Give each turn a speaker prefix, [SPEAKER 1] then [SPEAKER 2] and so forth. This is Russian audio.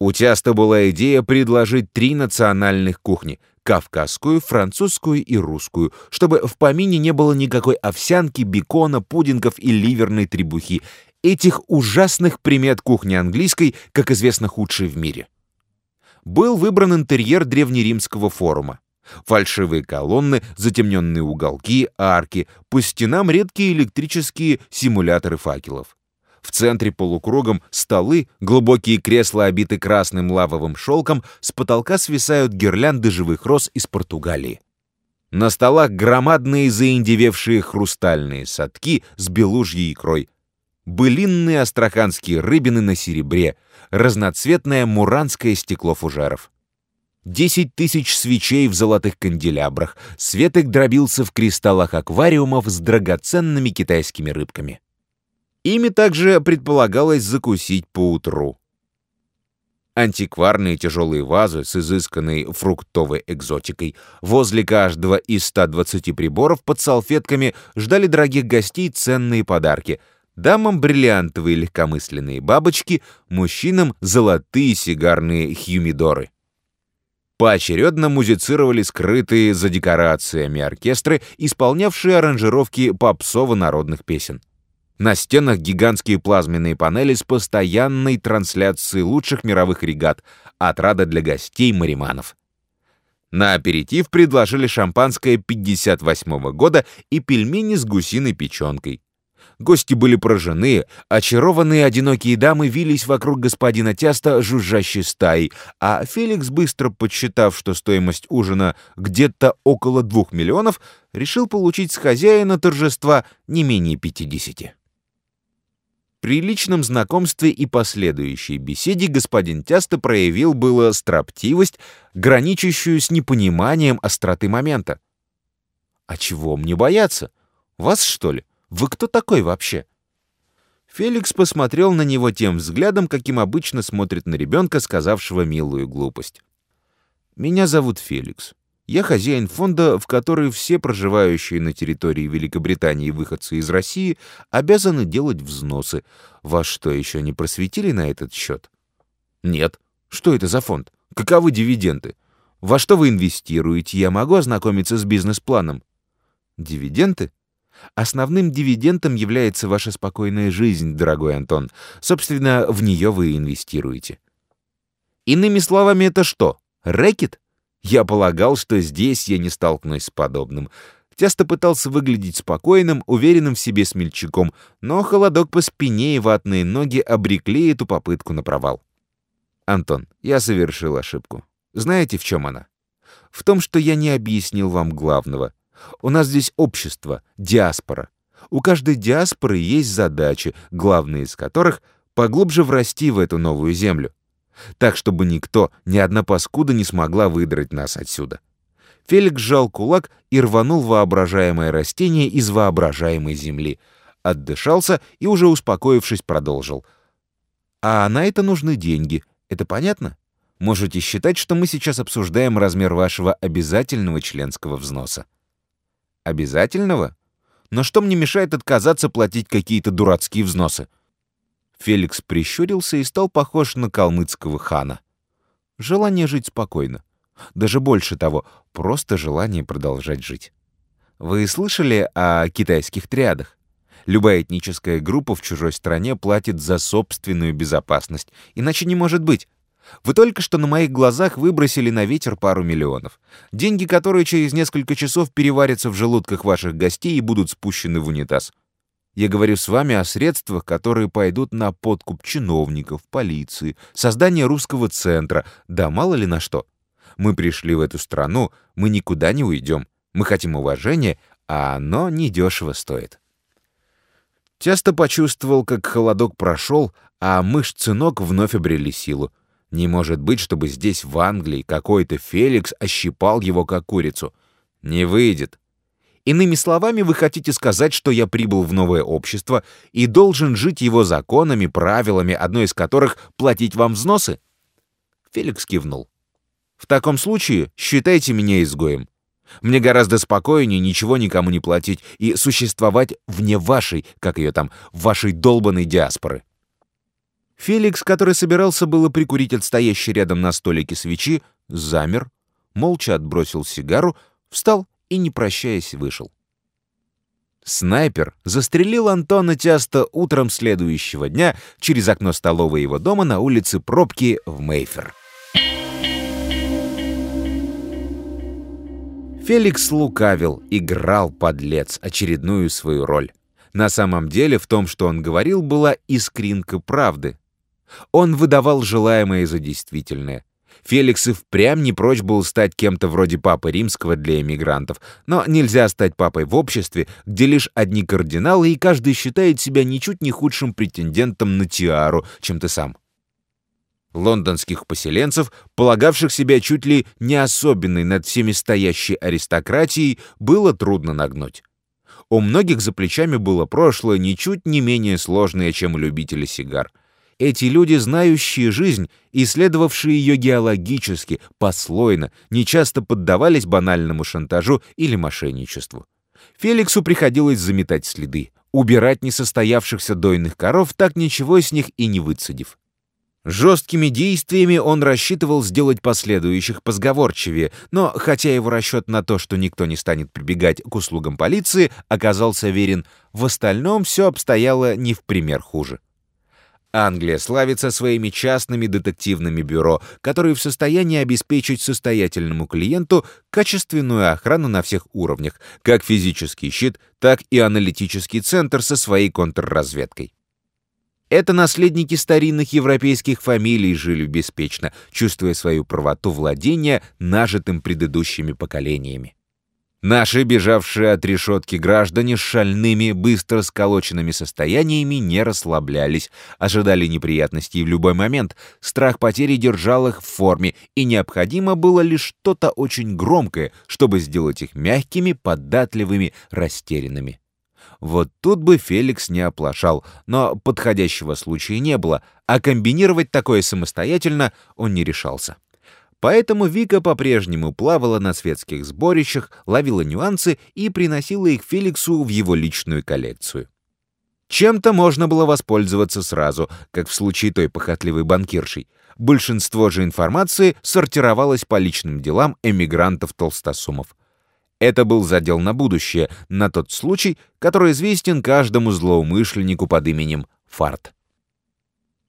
[SPEAKER 1] У Тяста была идея предложить три национальных кухни — кавказскую, французскую и русскую, чтобы в помине не было никакой овсянки, бекона, пудингов и ливерной требухи, этих ужасных примет кухни английской, как известно, худшей в мире. Был выбран интерьер древнеримского форума. Фальшивые колонны, затемненные уголки, арки, по стенам редкие электрические симуляторы факелов. В центре полукругом столы, глубокие кресла обиты красным лавовым шелком, с потолка свисают гирлянды живых роз из Португалии. На столах громадные заиндевевшие хрустальные садки с белужьей икрой, былинные астраханские рыбины на серебре, разноцветное муранское стекло фужеров. Десять тысяч свечей в золотых канделябрах, свет их дробился в кристаллах аквариумов с драгоценными китайскими рыбками. Ими также предполагалось закусить поутру. Антикварные тяжелые вазы с изысканной фруктовой экзотикой. Возле каждого из 120 приборов под салфетками ждали дорогих гостей ценные подарки. Дамам бриллиантовые легкомысленные бабочки, мужчинам золотые сигарные хьюмидоры. Поочередно музицировали скрытые за декорациями оркестры, исполнявшие аранжировки попсово-народных песен. На стенах гигантские плазменные панели с постоянной трансляцией лучших мировых регат, отрада для гостей мариманов. На аперитив предложили шампанское 58 -го года и пельмени с гусиной печенкой. Гости были поражены, очарованные одинокие дамы вились вокруг господина Тяста жужжащей стаей, а Феликс, быстро подсчитав, что стоимость ужина где-то около двух миллионов, решил получить с хозяина торжества не менее 50. При личном знакомстве и последующей беседе господин Тяста проявил было строптивость, граничащую с непониманием остроты момента. «А чего мне бояться? Вас, что ли? Вы кто такой вообще?» Феликс посмотрел на него тем взглядом, каким обычно смотрит на ребенка, сказавшего милую глупость. «Меня зовут Феликс. Я хозяин фонда, в который все проживающие на территории Великобритании выходцы из России обязаны делать взносы. Вас что, еще не просветили на этот счет? Нет. Что это за фонд? Каковы дивиденды? Во что вы инвестируете? Я могу ознакомиться с бизнес-планом. Дивиденды? Основным дивидендом является ваша спокойная жизнь, дорогой Антон. Собственно, в нее вы инвестируете. Иными словами, это что? Рэкет? Я полагал, что здесь я не столкнусь с подобным. Тесто пытался выглядеть спокойным, уверенным в себе смельчаком, но холодок по спине и ватные ноги обрекли эту попытку на провал. «Антон, я совершил ошибку. Знаете, в чем она? В том, что я не объяснил вам главного. У нас здесь общество, диаспора. У каждой диаспоры есть задачи, главные из которых — поглубже врасти в эту новую землю так, чтобы никто, ни одна паскуда не смогла выдрать нас отсюда. Феликс сжал кулак и рванул воображаемое растение из воображаемой земли. Отдышался и, уже успокоившись, продолжил. «А на это нужны деньги. Это понятно? Можете считать, что мы сейчас обсуждаем размер вашего обязательного членского взноса». «Обязательного? Но что мне мешает отказаться платить какие-то дурацкие взносы?» Феликс прищурился и стал похож на калмыцкого хана. Желание жить спокойно. Даже больше того, просто желание продолжать жить. Вы слышали о китайских триадах? Любая этническая группа в чужой стране платит за собственную безопасность, иначе не может быть. Вы только что на моих глазах выбросили на ветер пару миллионов. Деньги, которые через несколько часов переварятся в желудках ваших гостей и будут спущены в унитаз. Я говорю с вами о средствах, которые пойдут на подкуп чиновников, полиции, создание русского центра, да мало ли на что. Мы пришли в эту страну, мы никуда не уйдем. Мы хотим уважения, а оно недешево стоит. Часто почувствовал, как холодок прошел, а мышцы ног вновь обрели силу. Не может быть, чтобы здесь, в Англии, какой-то Феликс ощипал его как курицу. Не выйдет. Иными словами, вы хотите сказать, что я прибыл в новое общество и должен жить его законами, правилами, одно из которых — платить вам взносы?» Феликс кивнул. «В таком случае считайте меня изгоем. Мне гораздо спокойнее ничего никому не платить и существовать вне вашей, как ее там, вашей долбанной диаспоры». Феликс, который собирался было прикурить от стоящей рядом на столике свечи, замер, молча отбросил сигару, встал и, не прощаясь, вышел. Снайпер застрелил Антона Тяста утром следующего дня через окно столовой его дома на улице Пробки в Мейфер. Феликс лукавил, играл, подлец, очередную свою роль. На самом деле в том, что он говорил, была искринка правды. Он выдавал желаемое за действительное. Феликс и впрямь не прочь был стать кем-то вроде папы римского для эмигрантов, но нельзя стать папой в обществе, где лишь одни кардиналы, и каждый считает себя ничуть не худшим претендентом на тиару, чем ты сам лондонских поселенцев, полагавших себя чуть ли не особенной над всеми стоящей аристократией, было трудно нагнуть. У многих за плечами было прошлое ничуть не менее сложное, чем у любителей сигар. Эти люди, знающие жизнь, исследовавшие ее геологически, послойно, нечасто поддавались банальному шантажу или мошенничеству. Феликсу приходилось заметать следы, убирать несостоявшихся дойных коров, так ничего с них и не выцедив. Жесткими действиями он рассчитывал сделать последующих позговорчивее, но хотя его расчет на то, что никто не станет прибегать к услугам полиции, оказался верен, в остальном все обстояло не в пример хуже. Англия славится своими частными детективными бюро, которые в состоянии обеспечить состоятельному клиенту качественную охрану на всех уровнях, как физический щит, так и аналитический центр со своей контрразведкой. Это наследники старинных европейских фамилий жили беспечно, чувствуя свою правоту владения нажитым предыдущими поколениями. Наши бежавшие от решетки граждане с шальными, быстро сколоченными состояниями не расслаблялись, ожидали неприятностей в любой момент, страх потери держал их в форме, и необходимо было лишь что-то очень громкое, чтобы сделать их мягкими, податливыми, растерянными. Вот тут бы Феликс не оплошал, но подходящего случая не было, а комбинировать такое самостоятельно он не решался. Поэтому Вика по-прежнему плавала на светских сборищах, ловила нюансы и приносила их Феликсу в его личную коллекцию. Чем-то можно было воспользоваться сразу, как в случае той похотливой банкиршей. Большинство же информации сортировалось по личным делам эмигрантов-толстосумов. Это был задел на будущее, на тот случай, который известен каждому злоумышленнику под именем Фарт.